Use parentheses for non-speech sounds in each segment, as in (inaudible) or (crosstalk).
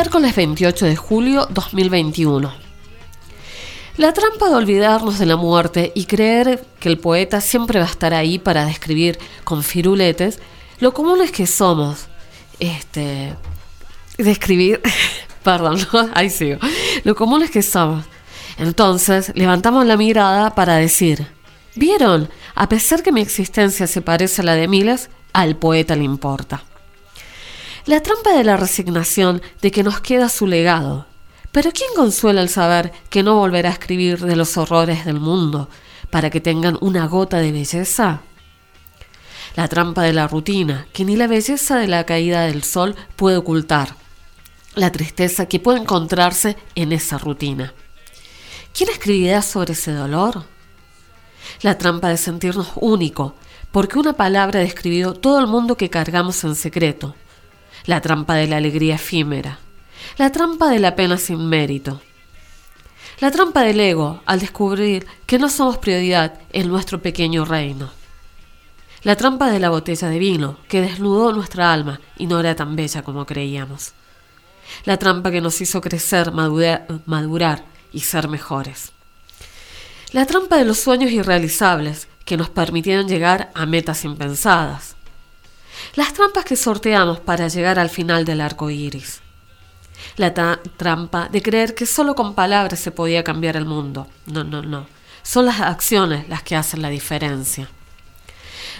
Miércoles 28 de julio 2021. La trampa de olvidarnos de la muerte y creer que el poeta siempre va a estar ahí para describir con firuletes lo común es que somos. Este. Describir. (laughs) Perdón, ahí sigo. Lo común es que somos. Entonces, levantamos la mirada para decir: ¿Vieron? A pesar que mi existencia se parece a la de miles, al poeta le importa. La trampa de la resignación de que nos queda su legado. Pero ¿quién consuela el saber que no volverá a escribir de los horrores del mundo para que tengan una gota de belleza? La trampa de la rutina, que ni la belleza de la caída del sol puede ocultar. La tristeza que puede encontrarse en esa rutina. ¿Quién escribirá sobre ese dolor? La trampa de sentirnos único, porque una palabra ha describido todo el mundo que cargamos en secreto la trampa de la alegría efímera, la trampa de la pena sin mérito, la trampa del ego al descubrir que no somos prioridad en nuestro pequeño reino, la trampa de la botella de vino que desnudó nuestra alma y no era tan bella como creíamos, la trampa que nos hizo crecer, madurar, y ser mejores, la trampa de los sueños irrealizables que nos permitieron llegar a metas impensadas, las trampas que sorteamos para llegar al final del arco iris. La trampa de creer que solo con palabras se podía cambiar el mundo. No, no, no. Son las acciones las que hacen la diferencia.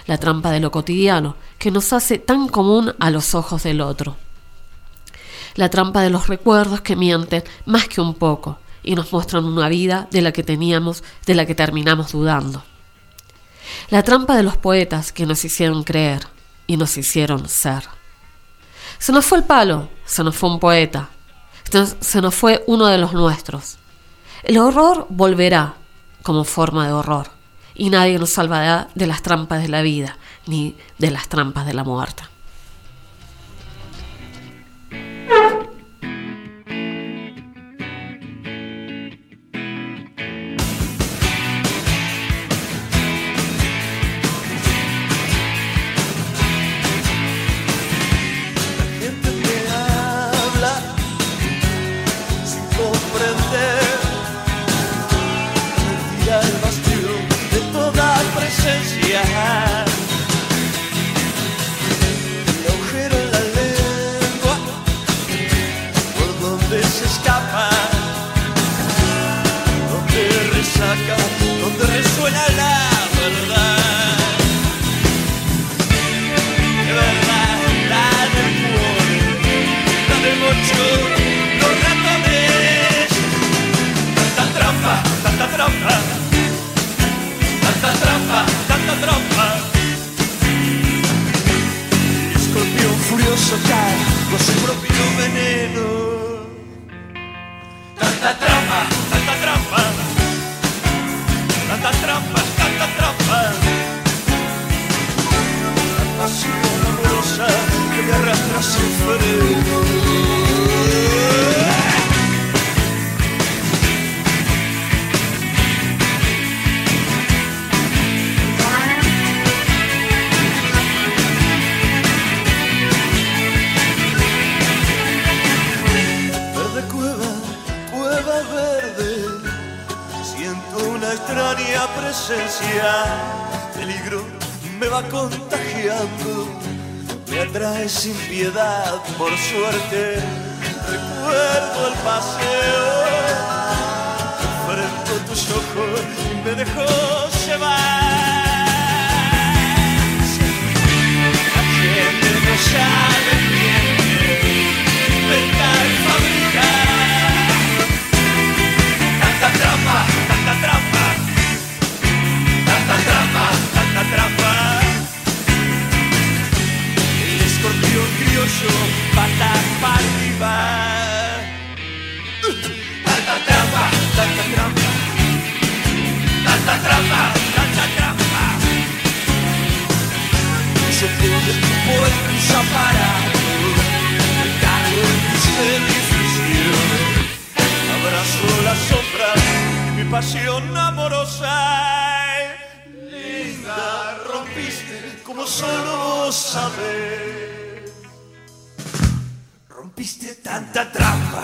La trampa de lo cotidiano, que nos hace tan común a los ojos del otro. La trampa de los recuerdos que mienten más que un poco y nos muestran una vida de la que teníamos, de la que terminamos dudando. La trampa de los poetas que nos hicieron creer, y nos hicieron ser. Se nos fue el palo, se nos fue un poeta, se nos fue uno de los nuestros. El horror volverá como forma de horror y nadie nos salvará de las trampas de la vida ni de las trampas de la muerte. Τάντα τραμπα, τάντα τραμπα. Ένα κορδίον φουριό σοκάρει με συμπροφίδιο veneno. Τάντα τραμπα, τάντα τραμπα. Τάντα τραμπα, τάντα τραμπα. Ένα ασυνόδομο ζωή που γυρεύει στο φαρένο. presencia peligro me va contagiando, me atrae sin piedad, por suerte recuerdo el paseo, frente tus ojos y me dejó llevar. La gente no tanta trampa, tanta trampa. furioso, patas para arriba. Tanta trampa, tanta trampa, tanta trampa, tanta trampa. Yo pude, puedo separar el cargo de. Abrazo la sombra, mi pasión amorosa. Linda, rompiste como solo sabes. Viste tanta trampa,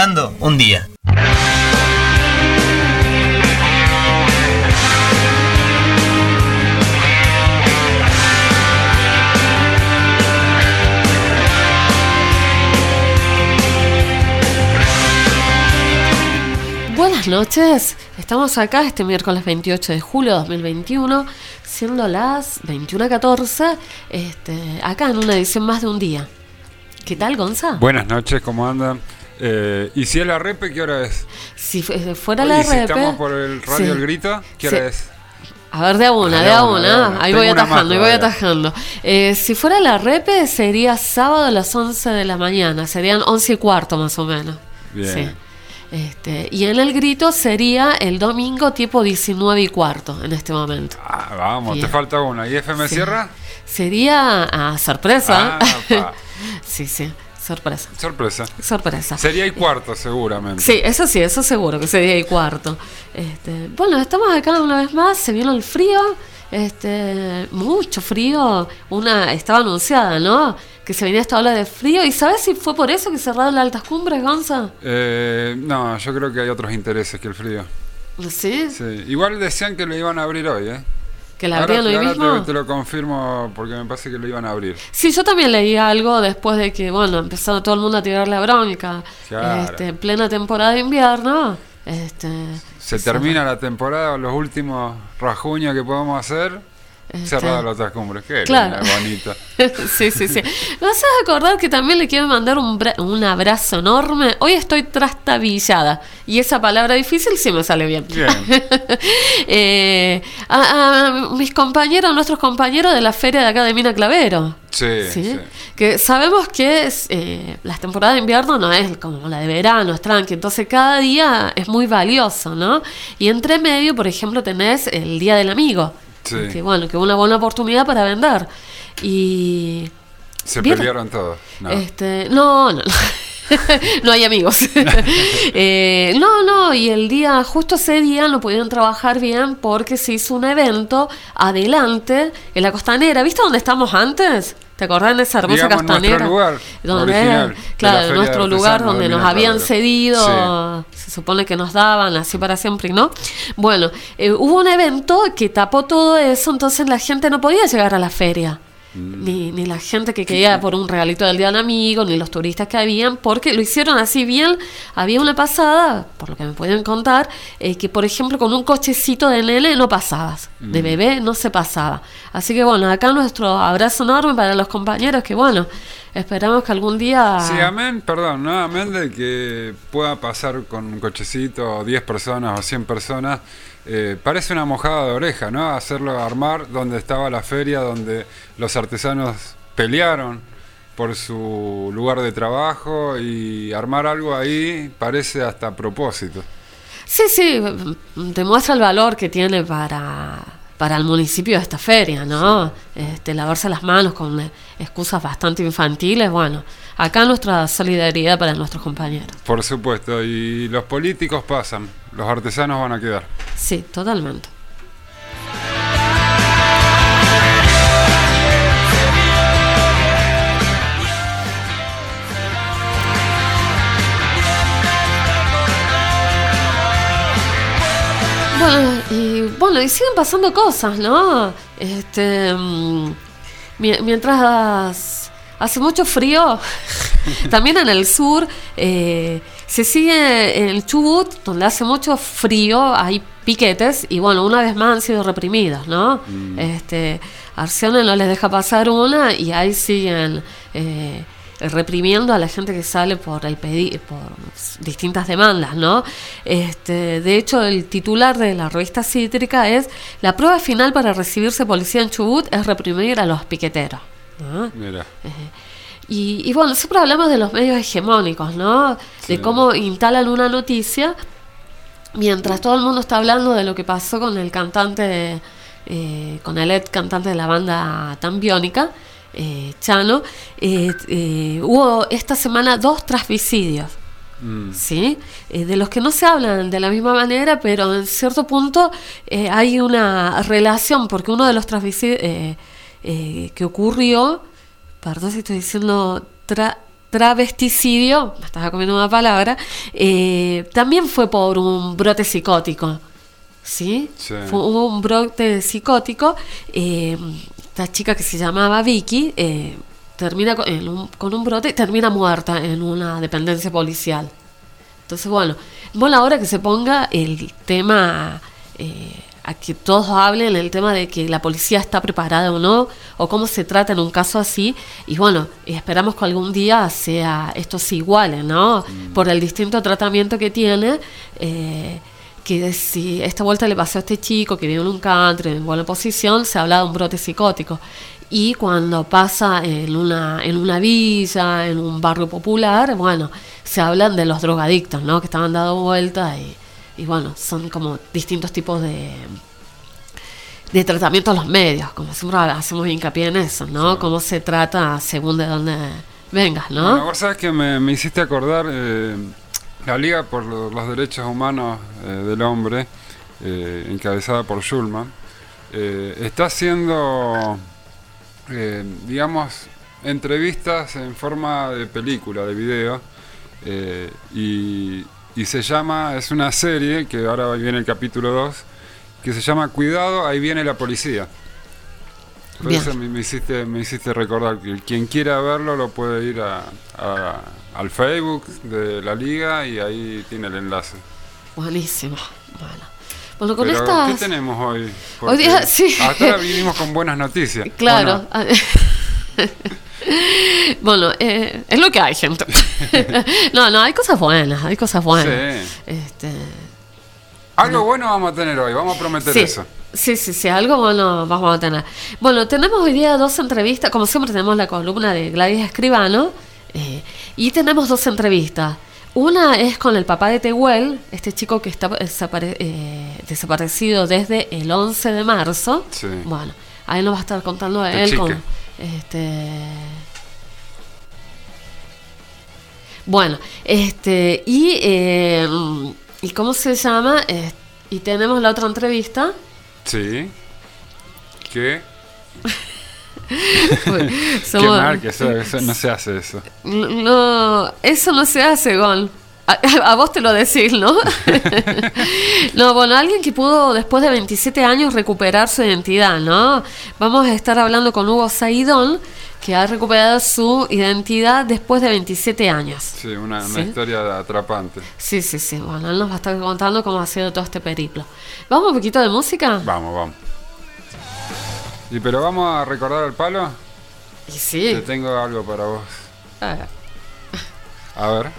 escuchando un día. Buenas noches, estamos acá este miércoles 28 de julio de 2021, siendo las 21.14, este, acá en una edición más de un día. ¿Qué tal, Gonza? Buenas noches, ¿cómo andan? Eh, ¿Y si es la repe, qué hora es? Si fuera la ¿Y repe. Si estamos por el radio El Grito, ¿qué hora es? A ver, de a una, de, a una. Ahí voy atajando, ahí voy atajando. Eh, si fuera la repe, sería sábado a las 11 de la mañana. Serían 11 y cuarto más o menos. Bien. Sí. Este, y en el grito sería el domingo tipo 19 y cuarto en este momento. Ah, vamos, te falta una. ¿Y FM Sierra? Sería a ah, sorpresa. Ah, (laughs) sí, sí. Sorpresa. Sorpresa. Sorpresa. Sería y cuarto, seguramente. Sí, eso sí, eso seguro que sería y cuarto. Este, bueno, estamos acá una vez más, se vino el frío, este, mucho frío. Una estaba anunciada, ¿no? Que se venía esta ola de frío. ¿Y sabes si fue por eso que cerraron las altas cumbres, Gonza? Eh, no, yo creo que hay otros intereses que el frío. ¿Sí? Sí. Igual decían que lo iban a abrir hoy, ¿eh? ¿Que la abrían hoy mismo? Te, lo confirmo porque me parece que lo iban a abrir. Sí, yo también leí algo después de que, bueno, empezó todo el mundo a tirar la bronca. Este, en plena temporada de invierno. Este, se termina la temporada, los últimos rajuños que podemos hacer Cerrada las otras cumbres, qué claro. bonita. (laughs) sí, sí, sí. ¿Me vas a acordar que también le quiero mandar un, un abrazo enorme? Hoy estoy trastabillada y esa palabra difícil sí me sale bien. bien. (laughs) eh, a, mis compañeros, nuestros compañeros de la feria de acá de Mina Clavero. Sí, ¿sí? Que sabemos que es, eh, la temporada de invierno no es como la de verano, es tranqui, entonces cada día es muy valioso, ¿no? Y entre medio, por ejemplo, tenés el Día del Amigo. Que bueno, que una buena oportunidad para vender. Y. Se pelearon todos. No, este, no, no. no (laughs) hay amigos. (laughs) Eh, no, no, y el día, justo ese día no pudieron trabajar bien porque se hizo un evento adelante en la costanera. ¿Viste dónde estamos antes? ¿Te acordás de esa hermosa castanera? Nuestro lugar donde, claro, nuestro lugar donde nos habían cedido, se supone que nos daban así para siempre, ¿no? Bueno, eh, hubo un evento que tapó todo eso, entonces la gente no podía llegar a la feria. Mm. Ni, ni, la gente que quería por un regalito del día del amigo, ni los turistas que habían, porque lo hicieron así bien. Había una pasada, por lo que me pueden contar, eh, que por ejemplo con un cochecito de nene no pasabas, de mm. bebé no se pasaba. Así que bueno, acá nuestro abrazo enorme para los compañeros que bueno, esperamos que algún día... Sí, amén, perdón, ¿no? Amén de que pueda pasar con un cochecito 10 personas o 100 personas eh, parece una mojada de oreja, ¿no? Hacerlo armar donde estaba la feria, donde los artesanos pelearon por su lugar de trabajo y armar algo ahí parece hasta a propósito. Sí, sí, demuestra el valor que tiene para, para el municipio de esta feria, ¿no? Este, lavarse las manos con excusas bastante infantiles, bueno, acá nuestra solidaridad para nuestros compañeros. Por supuesto, y los políticos pasan, los artesanos van a quedar. Sí, totalmente. Bueno, y bueno, y siguen pasando cosas, ¿no? Este, mm, mientras hace mucho frío, también en el sur, eh, se sigue en el Chubut, donde hace mucho frío, hay piquetes y bueno, una vez más han sido reprimidos, ¿no? Este, Arcione no les deja pasar una y ahí siguen eh, reprimiendo a la gente que sale por el pedi por distintas demandas, ¿no? Este, de hecho, el titular de la revista Cítrica es la prueba final para recibirse policía en Chubut es reprimir a los piqueteros. ¿No? Mira. Y, y bueno, siempre hablamos de los medios hegemónicos, ¿no? Sí. De cómo instalan una noticia mientras todo el mundo está hablando de lo que pasó con el cantante, eh, con el ex cantante de la banda Tambiónica, eh, Chano. eh, hubo esta semana dos transvicidios. Mm. ¿sí? De los que no se hablan de la misma manera, pero en cierto punto hay una relación, porque uno de los transvicidios eh, que ocurrió, perdón si estoy diciendo tra- travesticidio, me estaba comiendo una palabra, eh, también fue por un brote psicótico. ¿Sí? Sí. Fue, hubo un brote psicótico. eh, esta chica que se llamaba Vicky eh, termina con, en un, con un brote y termina muerta en una dependencia policial. Entonces, bueno, es buena hora que se ponga el tema, eh, a que todos hablen el tema de que la policía está preparada o no, o cómo se trata en un caso así. Y bueno, esperamos que algún día sea esto se iguale, ¿no? Por el distinto tratamiento que tiene. eh, que si esta vuelta le pasó a este chico que vive en un country en buena posición, se habla de un brote psicótico. Y cuando pasa en una, en una villa, en un barrio popular, bueno, se hablan de los drogadictos, ¿no? Que estaban dando vuelta y, y bueno, son como distintos tipos de, de tratamiento a los medios, como siempre hacemos hincapié en eso, ¿no? Cómo se trata según de dónde vengas, ¿no? Bueno, vos sabés que me, me hiciste acordar eh, la Liga por lo- los Derechos Humanos eh, del Hombre, eh, encabezada por Schulman, está haciendo, digamos, entrevistas en forma de película, de video, y, y se llama, es una serie, que ahora viene el capítulo 2, que se llama Cuidado, ahí viene la policía. Por eso me, me hiciste, me hiciste recordar que quien quiera verlo lo puede ir a, a- al Facebook de la liga y ahí tiene el enlace. Buenísimo. Bueno, bueno con Pero, estas... ¿qué tenemos hoy? Hoy día, sí. Hasta ahora vinimos con buenas noticias. Claro. Bueno, (laughs) (laughs) bueno, eh, es lo que hay, gente. (laughs) no, no, hay cosas buenas, hay cosas buenas. Sí. Este, algo bueno vamos a tener hoy, vamos a prometer sí, eso. sí, sí, sí, algo bueno vamos a tener. Bueno, tenemos hoy día dos entrevistas, como siempre tenemos la columna de Gladys Escribano, eh, y tenemos dos entrevistas. Una es con el papá de Tehuel, este chico que está desapare- eh, desaparecido desde el 11 de marzo. Sí. Bueno, ahí nos va a estar contando Este él con este bueno, este y eh, y cómo se llama Eh, y tenemos la otra entrevista. Sí. ¿Qué? (laughs) Uy, (laughs) Qué mal que eso, eso- no se hace eso. No, eso no se hace, Gon. A, (laughs) a vos te lo decís, ¿no? (laughs) no, bueno, alguien que pudo después de 27 años recuperar su identidad, ¿no? Vamos a estar hablando con Hugo Saidón, que ha recuperado su identidad después de 27 años. Sí, una, una Sí. historia atrapante. Sí, sí, sí. Bueno, él nos va a estar contando cómo ha sido todo este periplo. ¿Vamos un poquito de música? Vamos, vamos. ¿Y pero vamos a recordar al palo? Y sí. Te tengo algo para vos. A ver.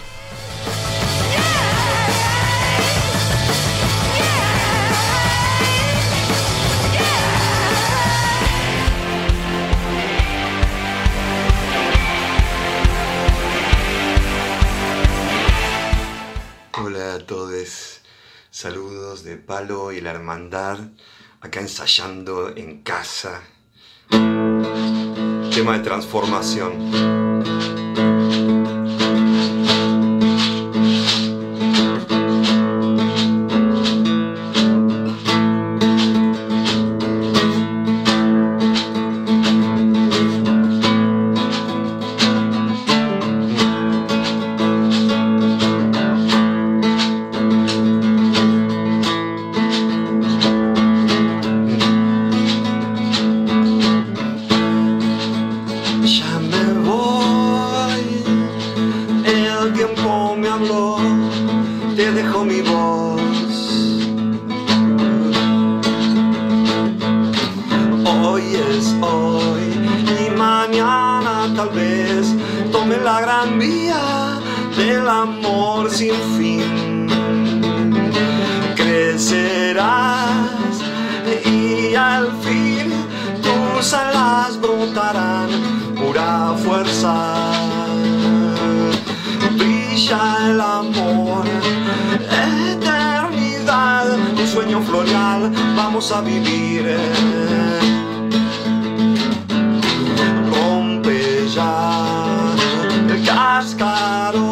A todos, saludos de Palo y la Hermandad, acá ensayando en casa. Tema de transformación. Fuerza. Brilla el amor, eternidad, un sueño floreal, vamos a vivir. Rompe ya el cascarón,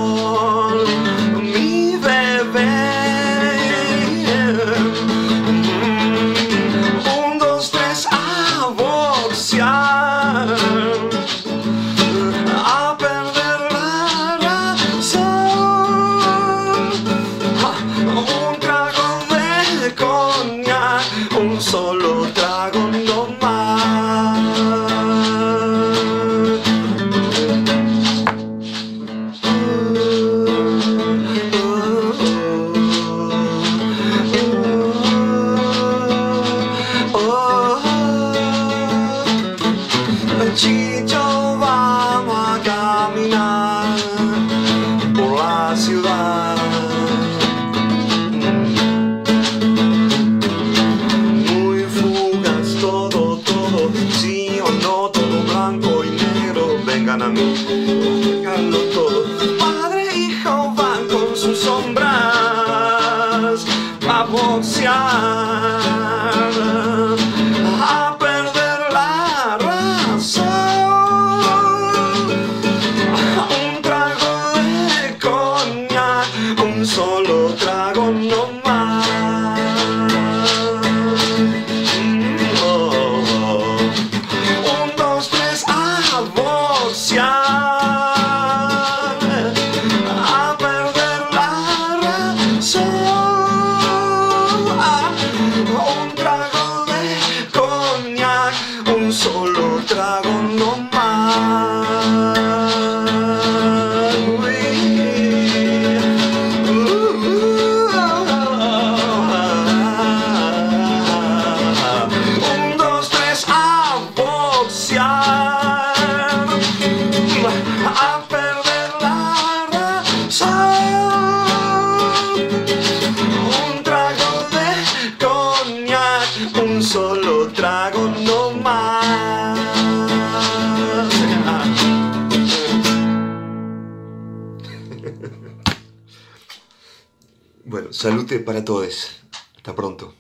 para todos. Hasta pronto.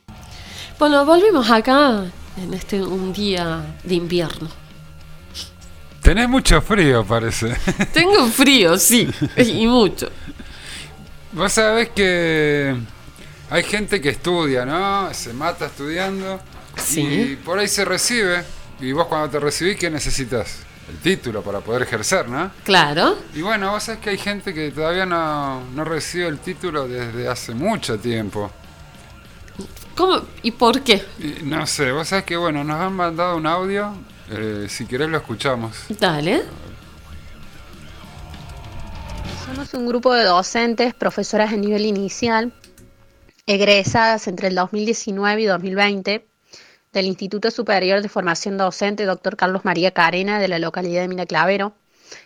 Bueno, volvimos acá en este un día de invierno. Tenés mucho frío, parece. (laughs) Tengo frío, sí, (laughs) y mucho. Vos sabés que hay gente que estudia, ¿no? Se mata estudiando. Sí. Y por ahí se recibe. Y vos cuando te recibís, ¿qué necesitas? El título para poder ejercer, ¿no? Claro. Y bueno, vos sabés que hay gente que todavía no, no recibe el título desde hace mucho tiempo. ¿Cómo y por qué? Y no sé, vos sabés que bueno, nos han mandado un audio. eh, si querés lo escuchamos. Dale. Somos un grupo de docentes, profesoras de nivel inicial, egresadas entre el 2019 y 2020 del Instituto Superior de Formación Docente Dr. Carlos María Carena de la localidad de Miraclavero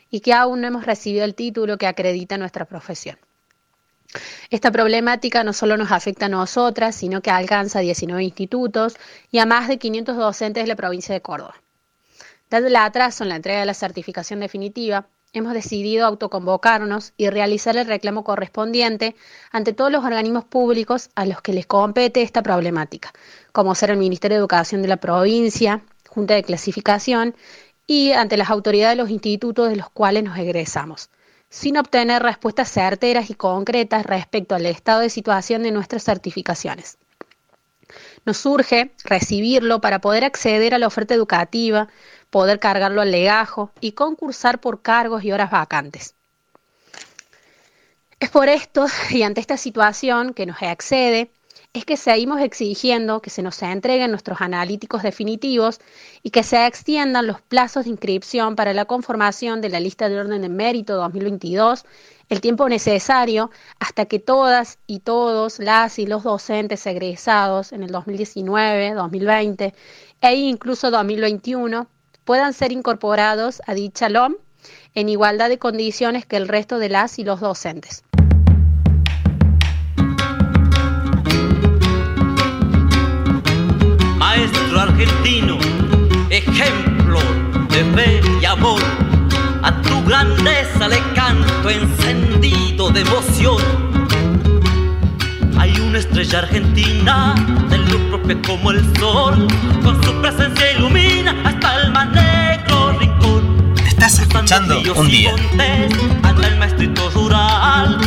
y que aún no hemos recibido el título que acredita nuestra profesión. Esta problemática no solo nos afecta a nosotras, sino que alcanza a 19 institutos y a más de 500 docentes de la provincia de Córdoba. Dado el atraso en la entrega de la certificación definitiva, hemos decidido autoconvocarnos y realizar el reclamo correspondiente ante todos los organismos públicos a los que les compete esta problemática, como ser el Ministerio de Educación de la provincia, Junta de Clasificación y ante las autoridades de los institutos de los cuales nos egresamos, sin obtener respuestas certeras y concretas respecto al estado de situación de nuestras certificaciones. Nos urge recibirlo para poder acceder a la oferta educativa, poder cargarlo al legajo y concursar por cargos y horas vacantes. Es por esto y ante esta situación que nos accede, es que seguimos exigiendo que se nos entreguen nuestros analíticos definitivos y que se extiendan los plazos de inscripción para la conformación de la lista de orden de mérito 2022, el tiempo necesario hasta que todas y todos las y los docentes egresados en el 2019, 2020 e incluso 2021 puedan ser incorporados a dicha LOM en igualdad de condiciones que el resto de las y los docentes. Maestro argentino, ejemplo de fe y amor. A tu grandeza le canto encendido de emoción. Hay una estrella argentina de luz propia como el sol, con su presencia ilumina hasta el más negro rincón. Estás escuchando un día. anda el maestrito rural,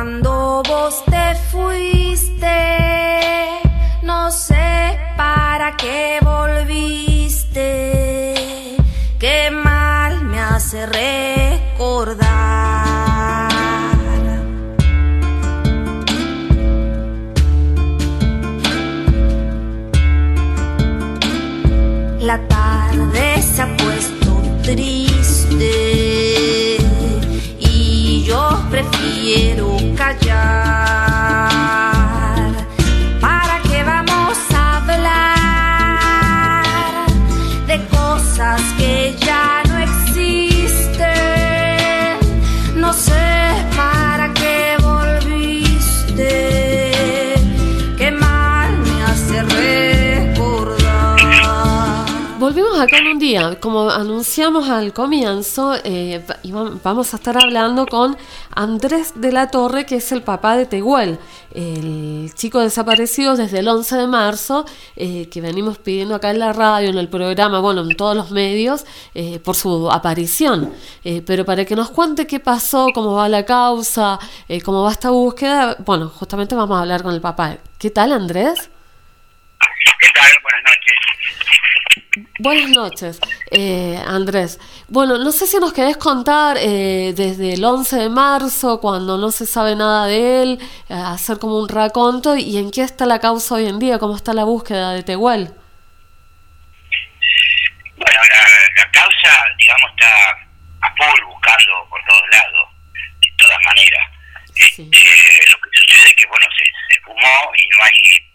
cuando vos como anunciamos al comienzo, eh, vamos a estar hablando con Andrés de la Torre, que es el papá de Tehuel, el chico desaparecido desde el 11 de marzo, eh, que venimos pidiendo acá en la radio, en el programa, bueno, en todos los medios, eh, por su aparición. Pero para que nos cuente qué pasó, cómo va la causa, cómo va esta búsqueda, bueno, justamente vamos a hablar con el papá. ¿Qué tal, Andrés? ¿Qué tal? Buenas noches. Buenas noches, eh, Andrés. Bueno, no sé si nos querés contar eh, desde el 11 de marzo, cuando no se sabe nada de él, eh, hacer como un raconto y en qué está la causa hoy en día, cómo está la búsqueda de Tehuel. Bueno, la, la causa, digamos, está a full buscando por todos lados, de todas maneras. Sí. Este, lo que sucede es que, bueno, se, se fumó y no hay,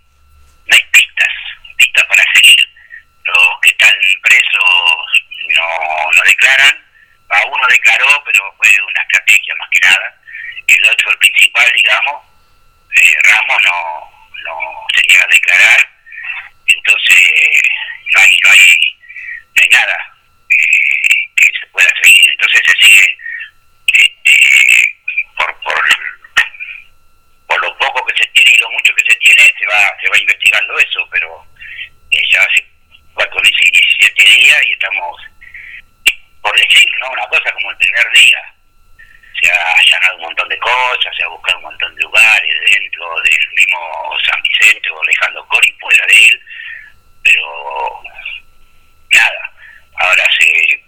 no hay pistas, pistas para seguir. Los que están presos no, no declaran. A uno declaró, pero fue una estrategia más que nada. El otro, el principal, digamos, eh, Ramos, no, no se niega a declarar. Entonces, no hay, no hay, no hay nada eh, que se pueda seguir. Entonces se sigue este, por, por, por lo poco que se tiene y lo mucho que se tiene, se va, se va investigando eso, pero eh, ya hace cuatro meses y 17 días y estamos, por decir, ¿no? Una cosa como el primer día. Se ha allanado un montón de cosas, se ha buscado un montón de lugares dentro del mismo San Vicente o Alejandro Cori, fuera de él, pero nada. Ahora se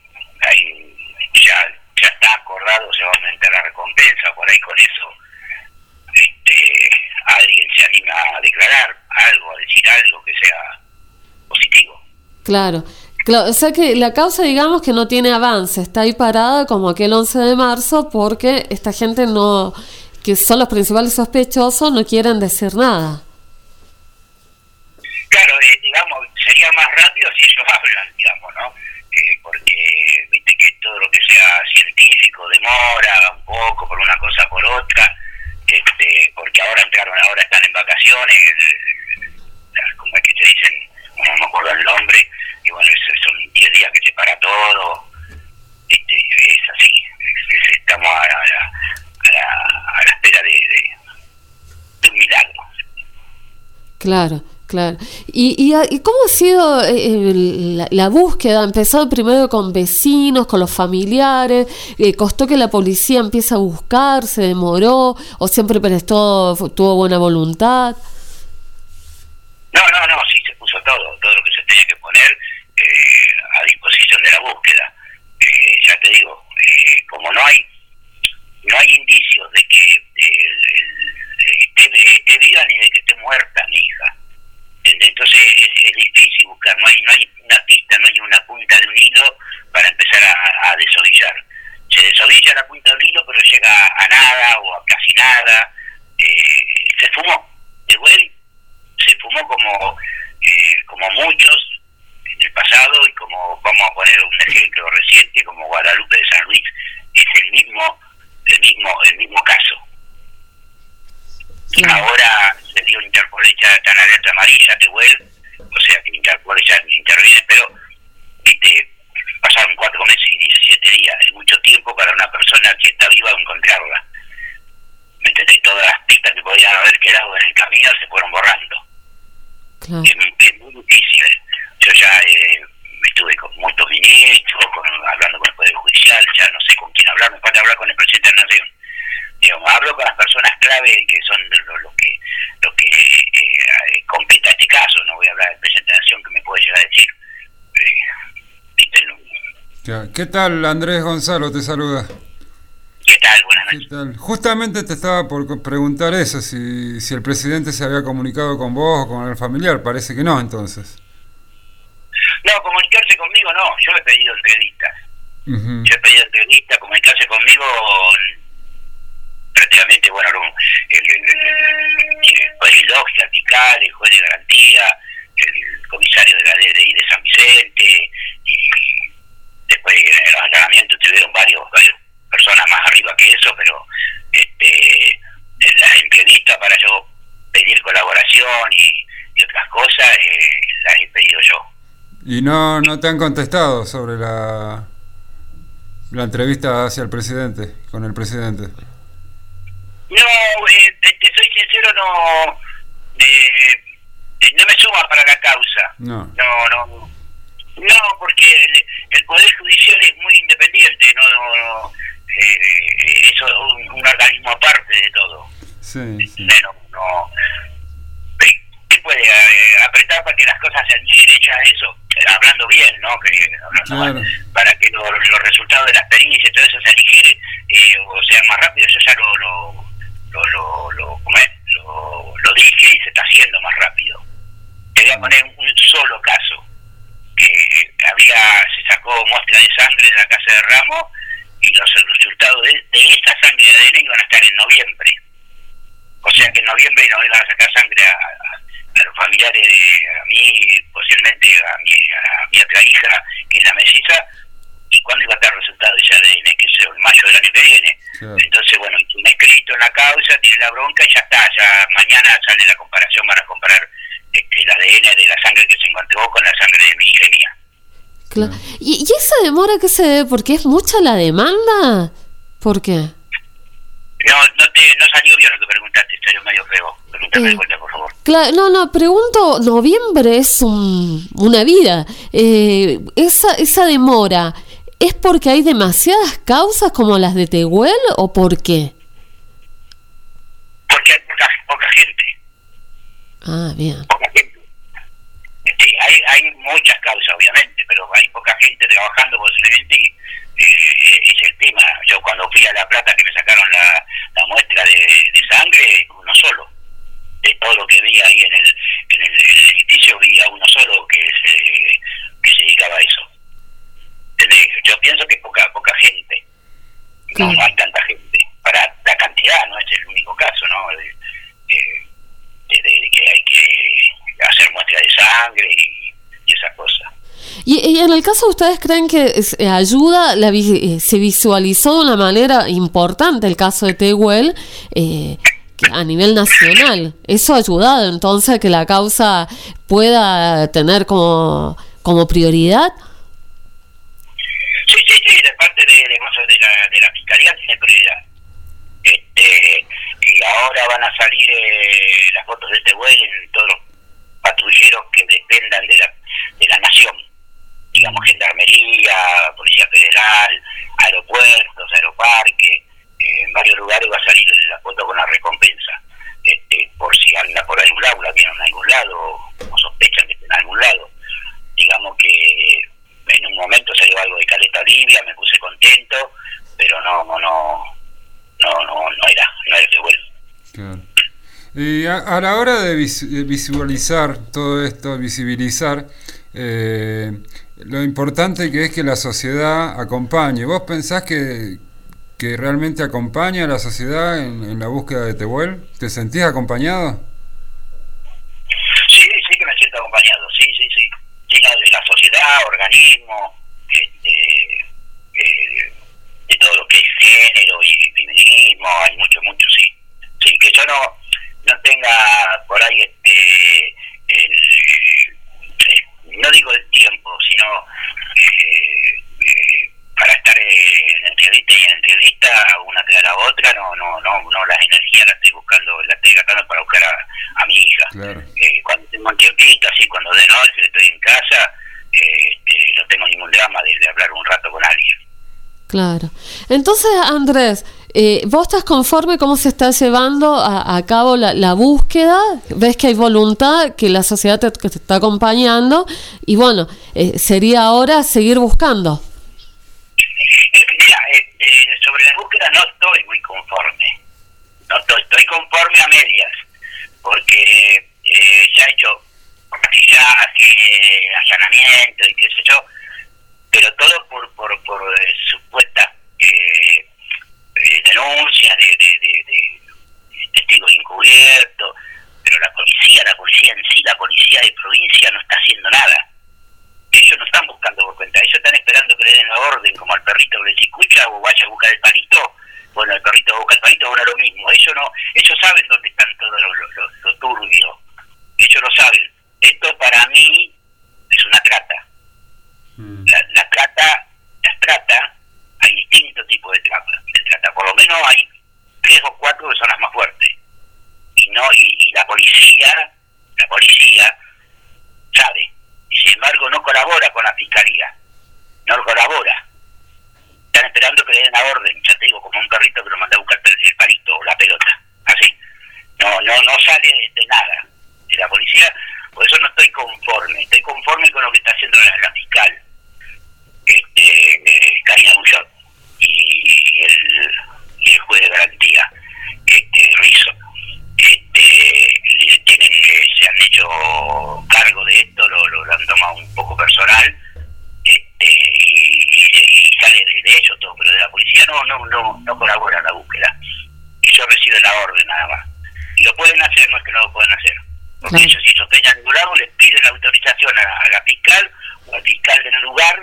hay, ya, ya está acordado, se va a aumentar la recompensa, por ahí con eso este, alguien se anima a declarar algo, a decir algo que sea positivo. Claro. Claro, o sea que la causa, digamos que no tiene avance, está ahí parada como aquel 11 de marzo porque esta gente no, que son los principales sospechosos, no quieren decir nada. Claro, eh, digamos, sería más rápido si ellos (laughs) hablan, digamos, ¿no? Eh, porque, viste que todo lo que sea científico demora un poco por una cosa por otra, este, porque ahora entraron, ahora están en vacaciones, como es que te dicen, no me acuerdo el nombre, y bueno, es- son 10 días que se para todo, este, es así, es- es- estamos a, la- a la, a la, espera de, de- de un milagro. Claro, claro. ¿Y, y, a- y cómo ha sido eh, la, la búsqueda? ¿Empezó primero con vecinos, con los familiares? Eh, ¿Costó que la policía empiece a buscar? ¿Se demoró? ¿O siempre prestó, tuvo buena voluntad? No, no, no, sí se puso todo, todo lo que se tenía que poner eh, a disposición de la búsqueda. Eh, ya te digo, eh, como no hay no hay indicios de que esté, viva ni de que esté muerta mi hija. Entonces es, difícil buscar, no hay, no hay una pista, no hay una punta de un hilo para empezar a, a. Se desovilla la punta del hilo, pero llega a nada o a casi nada fumó. Tehuel se fumó como, eh, como muchos en el pasado y como vamos a poner un ejemplo reciente como Guadalupe de San Luis es el mismo el mismo el mismo caso Claro. ahora se dio Interpol hecha tan alerta amarilla Tehuel o sea que Interpol ya interviene pero viste pasaron cuatro meses y 17 días es mucho tiempo para una persona que está viva encontrarla ¿me entendés? todas las pistas que podrían haber quedado en el camino se fueron borrando Claro. es, es muy difícil. Yo ya eh, estuve con muchos ministros, con- hablando con el Poder Judicial, ya no sé con quién hablar, me falta hablar con el presidente de la Nación. Digamos, hablo con las personas clave que son de lo- los que los que eh, compete a este caso, no voy a hablar del presidente de la Nación que me puede llegar a decir. Eh, viste, no- Ya. ¿Qué tal, Andrés Gonzalo? Te saluda. ¿Qué tal? Buenas ¿Qué noches. tal? Justamente te estaba por preguntar eso, si, si el presidente se había comunicado con vos o con el familiar. Parece que no, entonces. No, comunicarse conmigo no, yo he pedido entrevistas. Ujú. yo he pedido entrevista, comunicarse conmigo mm, prácticamente, bueno, lo- el, el, el, el juez de logia, fiscal, el juez de garantía, el comisario de la DDI de San Vicente, y después en los allanamientos tuvieron varios, varias personas más arriba que eso, pero este en las entrevistas para yo pedir colaboración y, y otras cosas, eh, las he pedido yo. Y te han contestado sobre la, la entrevista hacia el presidente, con el presidente. No, eh, te, te soy sincero, no, eh, eh, no me suma para la causa. No. No, no, no, porque el, el poder judicial es muy independiente, no, no, no, eh, eso es un, un organismo aparte de todo. Sí, sí. No, no, eh, ¿qué puede eh, apretar para que las cosas se aligeren ya eso? Eh, Hablando bien, ¿no? Que, hablando Claro. mal, para que lo- los resultados de la experiencia y todo eso se aligeren eh, o sean más rápidos, yo ya lo, lo, lo, lo, lo, ¿cómo es? lo, lo dije y se está haciendo más rápido. Te voy a poner un solo caso, que había, se sacó muestra de sangre de la casa de Ramos y los resultados de, de esa sangre de ADN iban a estar en noviembre. O sea que en noviembre nos iban a sacar sangre a, a- a los familiares, de- a mí, posiblemente a mi, a mi otra hija, que es la melliza, y cuándo iba a estar el resultado de ese ADN, que es en mayo del año que viene. Claro. Entonces, bueno, hice un escrito en la causa, tiré la bronca y ya está, ya mañana sale la comparación, van a comparar este, el ADN de la sangre que se encontró con la sangre de mi hija y mía. Claro. ¿Y, ¿Y esa demora qué se debe? ¿Porque es mucha la demanda? ¿Por qué? No, no, te, no salió bien lo que preguntaste, salió medio feo. Pregúntame Eh. de vuelta, por favor. Claro, no, no, pregunto, noviembre es un- una vida. Eh, esa, esa demora, ¿es porque hay demasiadas causas como las de Tehuel o por qué? Porque hay poca, poca gente. Ah, bien. poca gente. Sí, hay, hay muchas causas, obviamente, pero hay poca gente trabajando posiblemente y eh, es el tema. Yo cuando fui a La Plata que me sacaron la, la muestra de, de sangre, uno solo. De todo lo que vi ahí en el, en el, el edificio, vi a uno solo que se, que se dedicaba a eso. ¿Entendés? Yo pienso que poca poca gente. No, hay tanta gente. Para la cantidad, no es el único caso, ¿no? De- eh, de, de que hay que hacer muestra de sangre y, y esas cosas. Y, en el caso ustedes creen que eh, ayuda, la, eh, se visualizó de una manera importante el caso de Tehuel eh, a nivel nacional. Eso ha ayudado entonces a que la causa pueda tener como, como prioridad. Sí, sí, sí, de parte de, de, de la, de la Fiscalía tiene prioridad. Este, y ahora van a salir eh, las fotos de Tehuel en todos los patrulleros que dependan de la, de la nación. Digamos, Gendarmería, Policía Federal, aeropuertos, aeroparques. eh, en varios lugares va a salir la foto con la recompensa. Este, por si anda por algún lado, la vieron en algún lado, o sospechan que está en algún lado. Digamos que en un momento salió algo de caleta Olivia, me puse contento, pero no, no, no, no, no, no era, no era Tehuel. Claro. Y a, la hora de de visualizar todo esto, visibilizar, eh, lo importante que es que la sociedad acompañe. ¿Vos pensás que, que realmente acompaña a la sociedad en, en la búsqueda de Tehuel? ¿Te sentís acompañado? Sí, sí que me siento acompañado, sí, sí, sí. Sí, de la sociedad, organismo, este, eh, de todo lo que es género y feminismo, hay mucho, mucho, sí. Sí, que yo no, no tenga por ahí este, el- no digo el tiempo, sino eh, eh, para estar en entrevista y en entrevista, una tras la otra, no, no, no, no, las energías las estoy buscando, las estoy gastando para buscar a, a mi hija. Claro. Eh, cuando tengo un tiempito, así cuando de noche estoy en casa, eh, este, no tengo ningún drama de, de hablar un rato con alguien. Claro. Entonces, Andrés, eh, ¿vos estás conforme cómo se está llevando a, a cabo la, búsqueda? ¿Ves que hay voluntad, que la sociedad te, está acompañando? Y bueno, eh, sería ahora seguir buscando. Mira, eh, eh, sobre la búsqueda no estoy muy conforme. No estoy, estoy conforme a medias, porque se ha hecho maquillaje, allanamiento y qué sé yo, pero todo por, por, por supuestas eh, eh, denuncias de, de, de- testigos encubiertos, pero la policía, la policía en sí, la policía de provincia no está haciendo nada. Ellos no están buscando por cuenta, ellos están esperando que le den la orden, como al perrito que le dice, escucha o vaya a buscar el palito, bueno, el perrito va a buscar el palito, bueno, lo mismo, ellos no, ellos saben dónde están todos los lo, lo- lo turbio, ellos lo saben, esto para mí es una trata, la, la trata, las trata, hay distintos tipos de trata, de trata, por lo menos hay tres o cuatro que son las más fuertes, y no, y, la policía, la policía sabe, y sin embargo no colabora con la fiscalía, no colabora. Están esperando que le den la orden, ya te digo, como un perrito que lo manda a buscar el, palito o la pelota, así. No, no, no sale de nada de la policía, por eso no estoy conforme, estoy conforme con lo que está haciendo la, la fiscal, este, eh, Karina Bullot, y el, y el juez de garantía, este, Rizzo este, tienen, eh, se han hecho cargo de esto, lo, lo, lo han tomado un poco personal, este, y, y- y sale de, de ellos todo, pero de la policía no, no, no, no colabora en la búsqueda. Ellos reciben la orden nada más. Y lo pueden hacer, no es que no lo pueden hacer. Porque Claro. ellos si sospechan de un lado les piden la autorización a, a la fiscal o al fiscal del lugar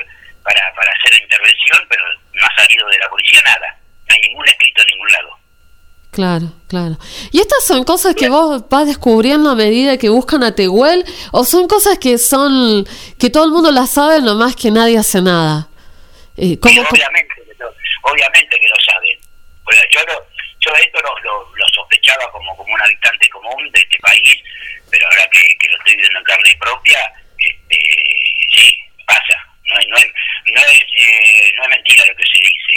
para, para hacer la intervención, pero no ha salido de la policía nada. No hay ningún escrito en ningún lado. Claro, claro. ¿Y estas son cosas que vos vas descubriendo a medida que buscan a Tehuel? ¿O son cosas que son, que todo el mundo las sabe, nomás que nadie hace nada? Eh, Sí, ¿cómo, co- obviamente, que obviamente que lo saben. Bueno, yo, lo- yo esto lo, lo, lo sospechaba como, como un habitante común de este país, pero ahora que, que lo estoy viviendo en carne propia, este, sí, pasa. No, es- no, es, no, es, eh, no es mentira lo que se dice,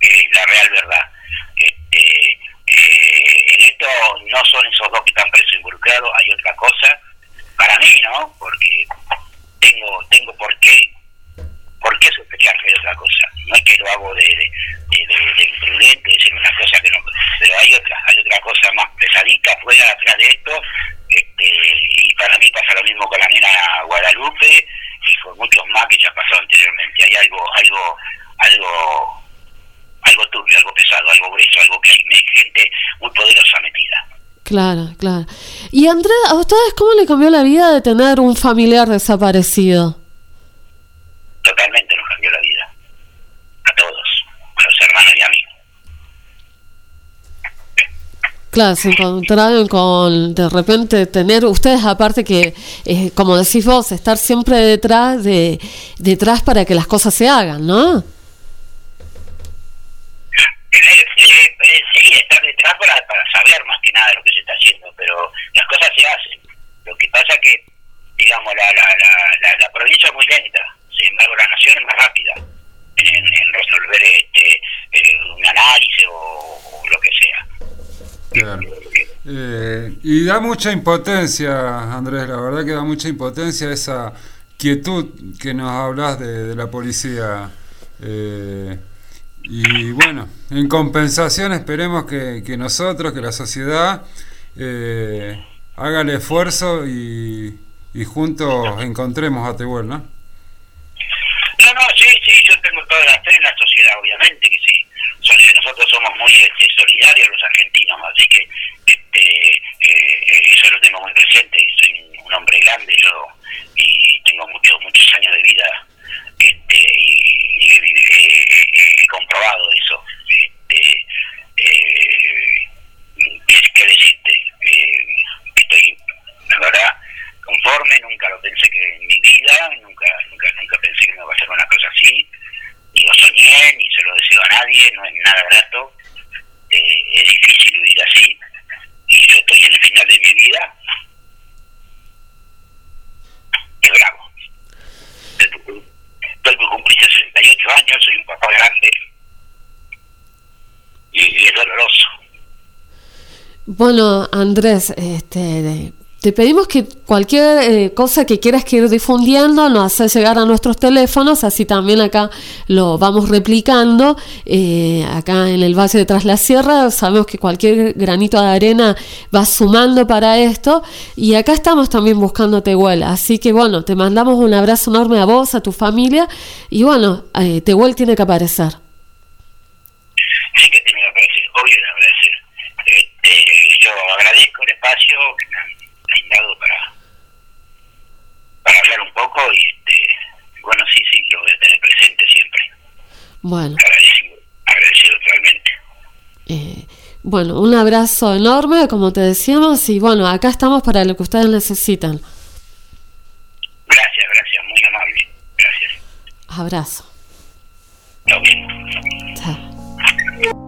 es la real verdad. Esto no son esos dos que están presos involucrados, hay otra cosa. Para mí, ¿no? Porque tengo, tengo por qué ¿por qué sospechar de otra cosa? No es que lo hago de, de, de, de- de imprudente, decir una cosa que no... Pero hay otra, hay otra cosa más pesadita fuera, atrás de esto, este, y para mí pasa lo mismo con la nena Guadalupe y con muchos más que ya pasó anteriormente. Hay algo, algo, algo, algo turbio, algo pesado, algo grueso, algo que hay gente muy poderosa metida. Claro, claro. Y Andrés, ¿a ustedes cómo le cambió la vida de tener un familiar desaparecido? Totalmente nos cambió la vida. A todos, a los hermanos y a mí. Claro, se encontraron con de repente tener ustedes aparte que eh, como decís vos estar siempre detrás de detrás para que las cosas se hagan, ¿no? Eh, eh, eh, sí, estar detrás para, para saber más que nada lo que se está haciendo, pero las cosas se hacen. Lo digamos, la, la, la, la, provincia es muy lenta, sin embargo la nación es más rápida en, resolver este, eh, un análisis o, lo que sea. Claro. Eh, y da mucha impotencia, Andrés, la verdad que da mucha impotencia esa quietud que nos hablas de, de la policía. Eh, y bueno, en compensación esperemos que, que nosotros, que la sociedad, eh, haga el esfuerzo y, y juntos encontremos a Tehuel, ¿no? No, no, sí, sí, yo tengo toda la fe en la sociedad, obviamente que sí. Eh, Nosotros somos muy este, solidarios los argentinos, así que este, eh, eh, eso lo tengo muy presente. Soy un, hombre grande yo y tengo muchos muchos años de vida este, y, y he, he- he- he comprobado eso. Este, eh, ¿qué, qué decirte? Verdad, conforme, nunca lo pensé que en mi vida, nunca, nunca, nunca pensé que me iba a hacer una cosa así, ni lo soñé, ni se lo deseo a nadie, no es nada grato, eh, es difícil vivir así, y yo estoy en el final de mi vida, es bravo. Estoy por cumplir 68 años, soy un papá grande, y es doloroso. Bueno, Andrés, este, te pedimos que cualquier eh, cosa que quieras que ir difundiendo nos hace llegar a nuestros teléfonos, así también acá lo vamos replicando. Eh, acá en el Valle de Tras la Sierra sabemos que cualquier granito de arena va sumando para esto y acá estamos también buscando Tehuel. Así que bueno, te mandamos un abrazo enorme a vos, a tu familia y bueno, eh, Tehuel tiene que aparecer. sí que tiene que aparecer, obvio que aparecer. Este, yo agradezco el espacio que me para, para hablar un poco y este, bueno, sí, sí, lo voy a tener presente siempre. Bueno. Agradecido, agradecido realmente. Eh, bueno, un abrazo enorme, como te decíamos, y bueno, acá estamos para lo que ustedes necesitan. Gracias, gracias, muy amable. Gracias. Abrazo. Chao.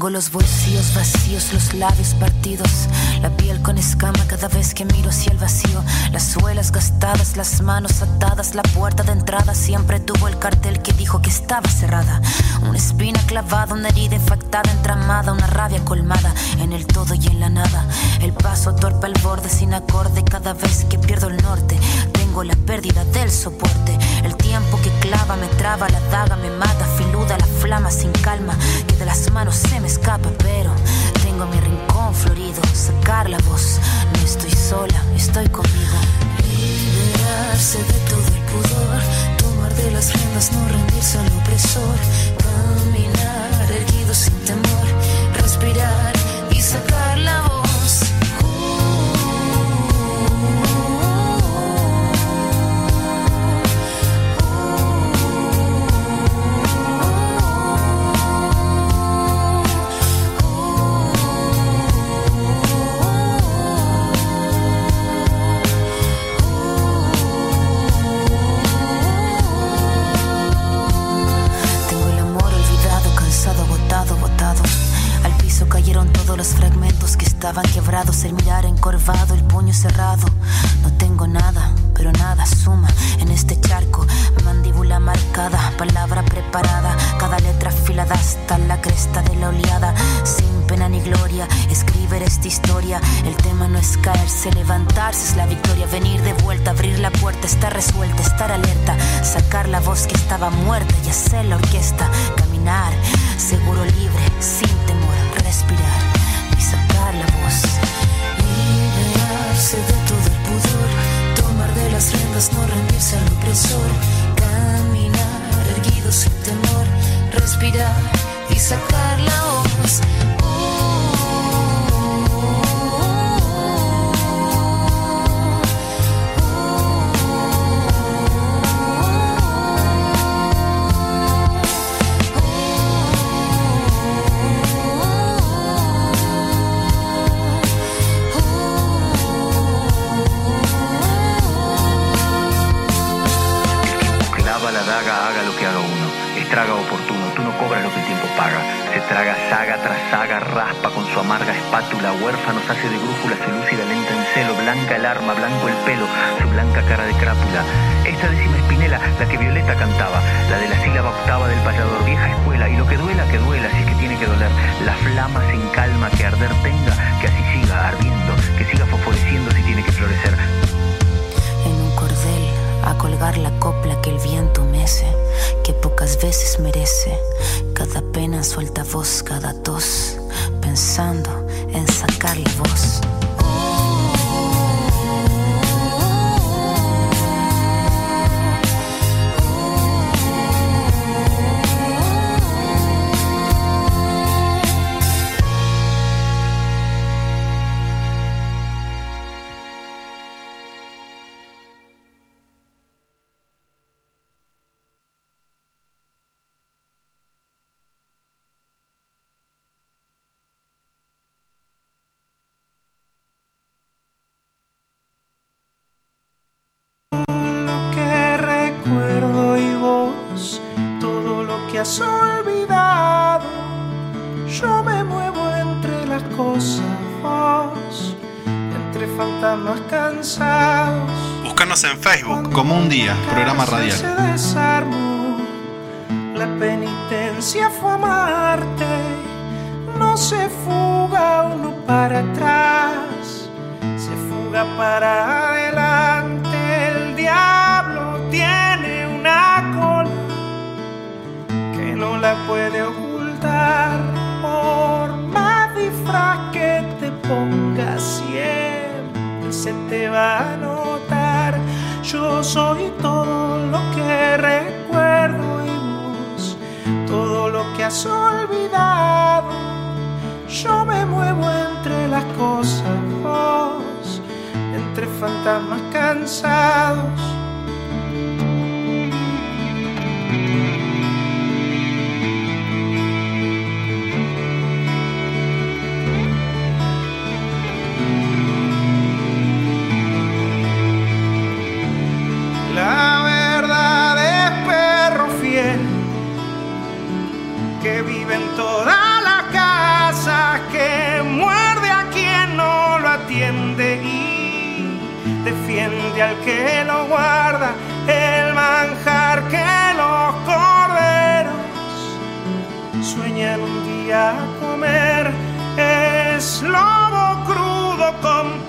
Tengo los bolsillos vacíos, los labios partidos, la piel con escama cada vez que miro hacia el vacío, las suelas gastadas, las manos atadas, la puerta de entrada siempre tuvo el cartel que dijo que estaba cerrada. Una espina clavada, una herida infectada, entramada, una rabia colmada en el todo y en la nada. El paso torpe al borde sin acorde cada vez que pierdo el norte. Tengo la pérdida del soporte, el tiempo que clava me traba, la daga me mata, filuda la flama sin calma, que de las manos se me escapa, pero tengo mi rincón florido, sacar la voz, no estoy sola, estoy conmigo. Liberarse de todo el pudor, tomar de las riendas, no rendirse al opresor, caminar erguido sin temor, respirar y sacar la voz. Estaban quebrados, el mirar encorvado, el puño cerrado. No tengo nada, pero nada suma en este charco. Mandíbula marcada, palabra preparada, cada letra afilada hasta la cresta de la oleada. Sin pena ni gloria, escribir esta historia. El tema no es caerse, levantarse es la victoria. Venir de vuelta, abrir la puerta, estar resuelta, estar alerta. Sacar la voz que estaba muerta y hacer la orquesta. Caminar, seguro libre, sin temor, respirar sacar la voz. Liberarse de todo el pudor, tomar de las riendas, no rendirse al opresor. Has olvidado. Yo me muevo entre las cosas, vos, entre fantasmas cansados. Búscanos en Facebook como un día, programa Se radial. desarmó, la penitencia fue amarte. No se fuga uno para atrás, se fuga para adelante. No la puede ocultar. Por más disfraz que te pongas, siempre se te va a notar. Yo soy todo lo que recuerdo y vos, todo lo que has olvidado. Yo me muevo entre las cosas, vos, entre fantasmas cansados.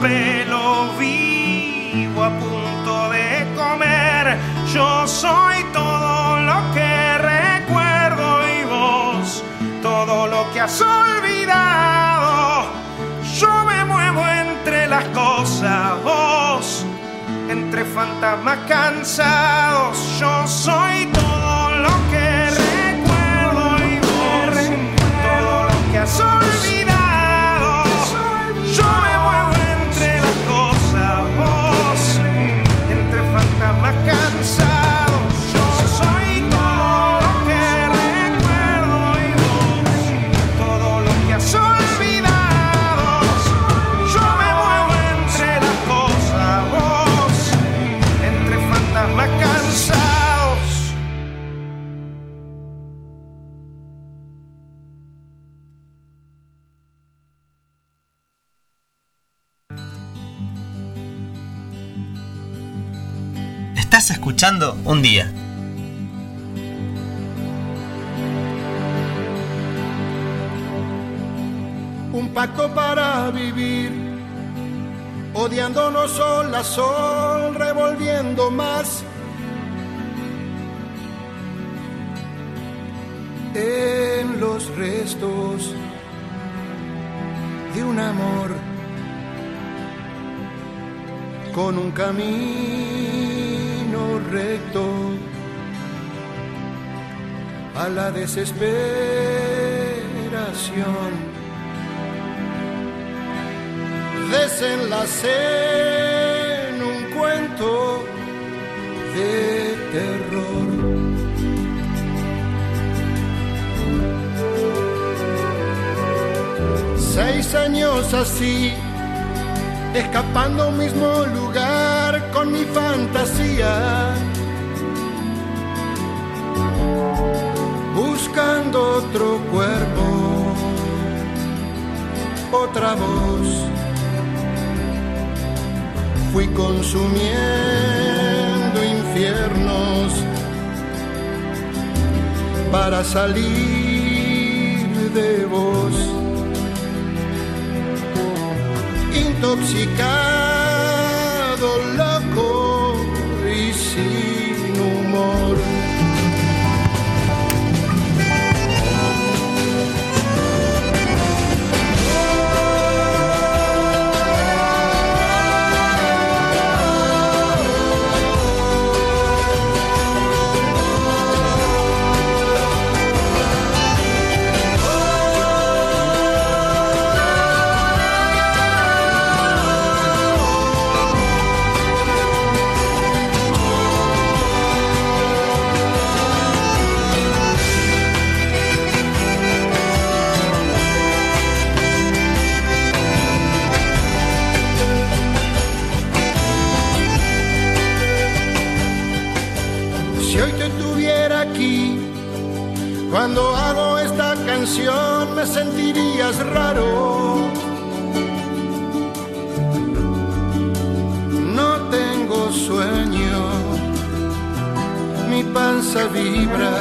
Con pelo vivo a punto de comer. Yo soy todo lo que recuerdo y vos todo lo que has olvidado. Yo me muevo entre las cosas, vos entre fantasmas cansados. Yo soy todo lo que recuerdo y vos todo lo que has olvidado. Un día. un pacto para vivir, odiándonos sol a sol, revolviendo más. En los restos de un amor con un camino recto a la desesperación. desenlace en un cuento de terror. Seis años así, escapando a un mismo lugar con mi fantasía. buscando otro cuerpo, otra voz. Fui consumiendo infiernos para salir de vos. Intoxicado, vibra.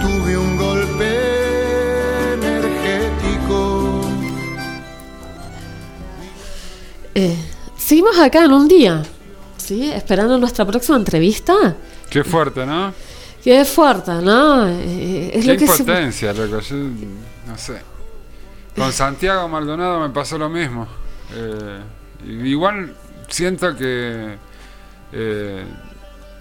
Tuve un golpe energético. Eh, seguimos acá en un día, ¿sí? Esperando nuestra próxima entrevista. Qué fuerte, ¿no? Es fuerte, ¿no? Eh, es Qué lo que se- impotencia, loco. Yo no sé. Con Santiago Maldonado me pasó lo mismo. Eh, igual siento que eh,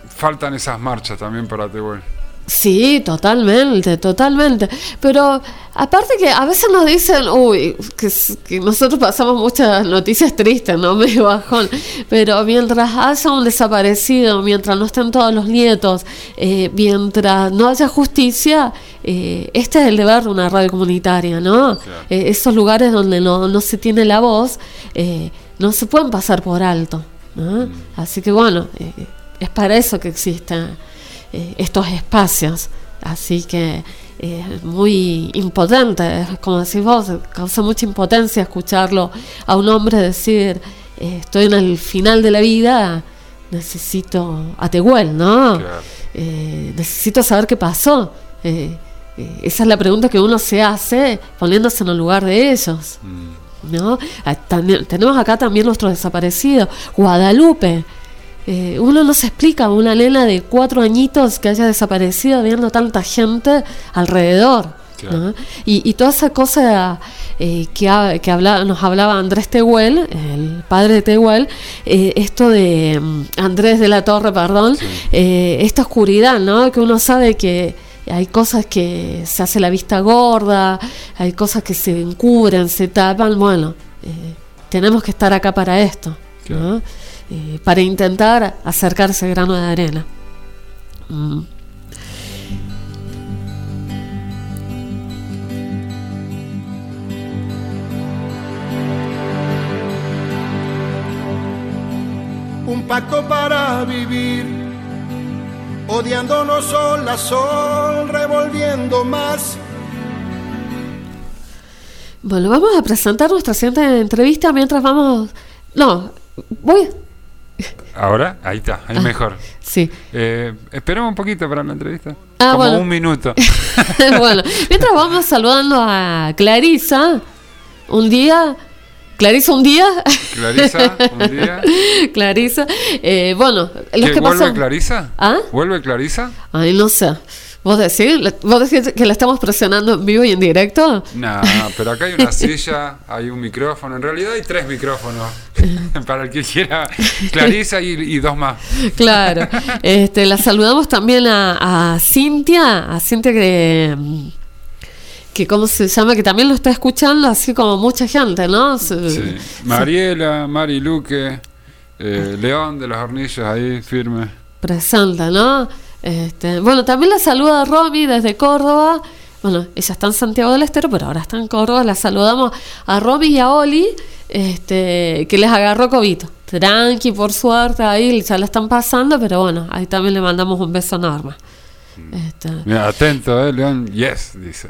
faltan esas marchas también para Tehuel. Sí, totalmente, totalmente. Pero aparte que a veces nos dicen, uy, que, nosotros pasamos muchas noticias tristes, ¿no? (laughs) Medio bajón. Pero mientras haya un desaparecido, mientras no estén todos los nietos, eh, mientras no haya justicia, eh, este es el deber de una radio comunitaria, ¿no? Eh, esos lugares donde no, no se tiene la voz, eh, no se pueden pasar por alto. ¿no? Así que bueno, eh, es para eso que existen eh, estos espacios. Así que eh, es muy impotente, es como decís vos, causa mucha impotencia escucharlo a un hombre decir, eh, estoy en el final de la vida, necesito a Tehuel, ¿no? Eh, necesito saber qué pasó. Eh, eh, esa es la pregunta que uno se hace poniéndose en el lugar de ellos. ¿no? Ah, también- tenemos acá también nuestro desaparecido, Guadalupe. Eh, uno no se explica una nena de cuatro añitos que haya desaparecido viendo tanta gente alrededor. ¿no? Y, y toda esa cosa eh, que, ha- que habla- nos hablaba Andrés Tehuel, el padre de Tehuel, eh, esto de mm, Andrés de la Torre, perdón, esta oscuridad, ¿no? que uno sabe que hay cosas que se hace la vista gorda, hay cosas que se encubren, se tapan, bueno, tenemos que estar acá para esto, ¿no? Eh, para intentar acercar ese grano de arena. Mm. un pacto para vivir, odiándonos sol a sol, revolviendo más. Bueno, vamos a presentar nuestra siguiente entrevista mientras vamos... No, voy... Ahora, ahí está, ahí Ah, mejor. Sí. Eh, esperemos un poquito para la entrevista. Ah, Como bueno. un minuto. (laughs) bueno, mientras vamos saludando a Clarisa, un día... Clarisa, un día. Clarisa, un día. (laughs) Clarisa. eh, bueno, los ¿Que que vuelve pasan... Clarisa? ¿Ah? ¿Vuelve Clarisa? Ay, no sé. ¿Vos decís, ¿Vos decís que la estamos presionando en vivo y en directo? No, pero acá hay una silla, hay un micrófono. En realidad hay tres micrófonos. (laughs) para el que quiera. Clarisa y, y dos más. Claro. Este, la saludamos también a, a Cintia, a Cintia que, que, ¿cómo se llama? Que también lo está escuchando, así como mucha gente, ¿no? Se- Sí. Mariela, Mari Luque, eh, León de los Hornillos ahí, firme. presenta, ¿no? Este, bueno, también la saluda Romy desde Córdoba. Bueno, ella está en Santiago del Estero, pero ahora está en Córdoba. La saludamos a Romy y a Oli, este, que les agarró COVID. Tranqui, por suerte, ahí ya la están pasando, pero bueno, ahí también le mandamos un beso enorme. Este, Mira, atento, ¿eh, León? Yes, dice.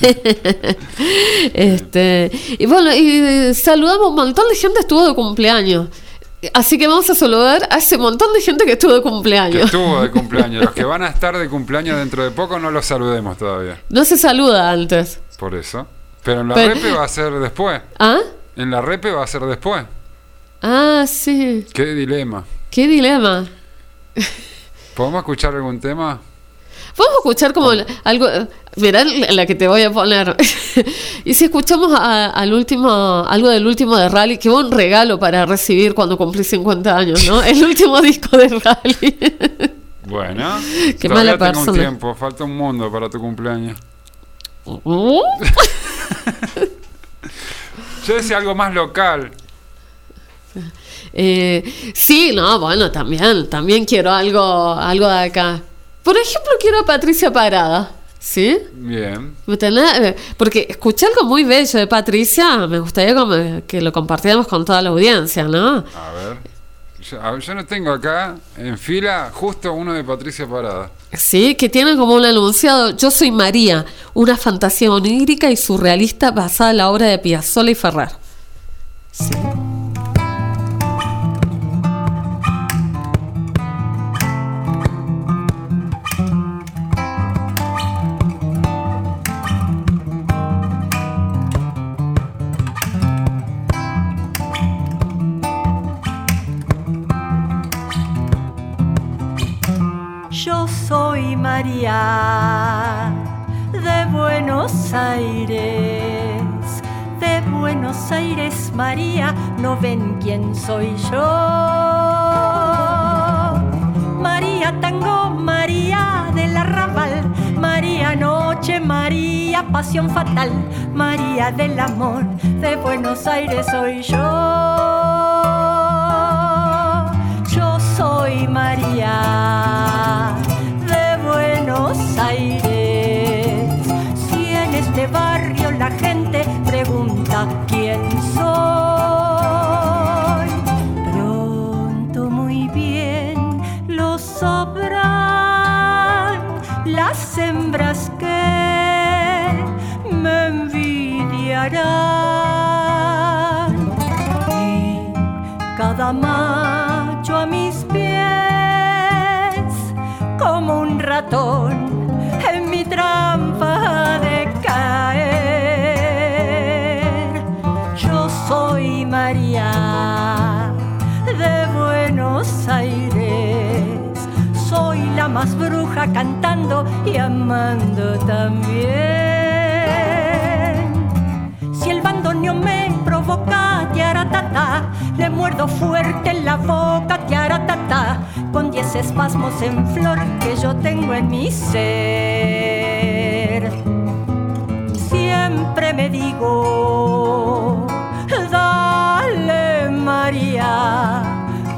(laughs) este, y bueno, y eh, saludamos un montón de gente estuvo de cumpleaños. Así que vamos a saludar a ese montón de gente que estuvo de Que cumpleaños. estuvo de (laughs) cumpleaños. Los que van a estar de cumpleaños dentro de poco no los saludemos todavía. No se saluda antes. Por eso. Pero en la Pero- repe va a ser después. ¿Ah? En la repe va a ser después. Ah, sí. Qué dilema. Qué dilema. ¿Podemos escuchar algún tema? A escuchar como algo. Mirá la que te voy a poner. (laughs) y si escuchamos a- al último, algo del último de Rally, que fue un regalo para recibir cuando cumplí 50 años, ¿no? El último disco de Rally. (laughs) Bueno. Qué mala tengo un persona. tiempo. Falta un mundo para tu cumpleaños. (laughs) Yo decía algo más local. Eh, sí, no, bueno, también, también quiero algo, algo de acá. Por ejemplo, quiero a Patricia Parada, ¿sí? Bien. Eh, Porque escuché algo muy bello de Patricia, me gustaría que lo compartiéramos con toda la audiencia, ¿no? A ver. Yo, no tengo acá en fila justo uno de Patricia Parada. Sí, que tiene como un anunciado Yo soy María, una fantasía onírica y surrealista basada en la obra de Piazzolla y Ferrer. Yo soy María de Buenos Aires, de Buenos Aires María, no ven quién soy yo. María Tango, María del Arrabal, María Noche, María Pasión Fatal, María del Amor, de Buenos Aires soy yo. Yo soy María y cada macho a mis pies como un ratón en mi trampa de caer. Yo soy María de Buenos Aires, soy la más bruja cantando y amando también. Bandoneón me provoca tiaratata, le muerdo fuerte en la boca tiaratata, con diez espasmos en flor que yo tengo en mi ser. Siempre me digo, dale María,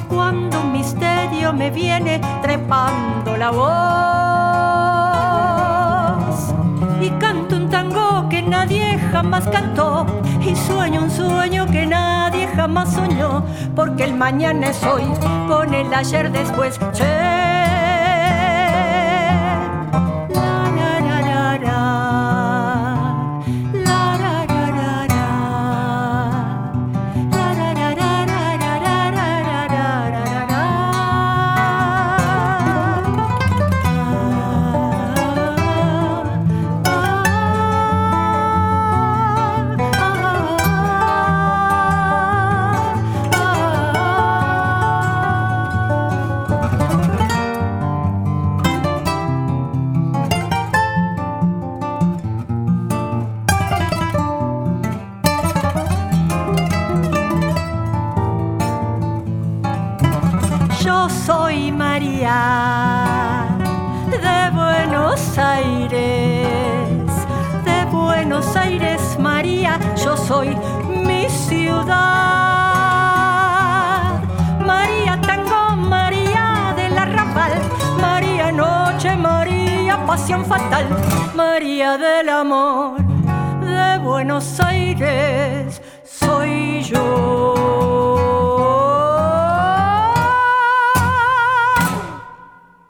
cuando un misterio me viene trepando la voz jamás cantó y sueño un sueño que nadie jamás soñó porque el mañana es hoy con el ayer después. De Buenos Aires, de Buenos Aires María, yo soy mi ciudad. María Tango, María del Arrabal, María Noche, María Pasión Fatal, María del Amor de Buenos Aires.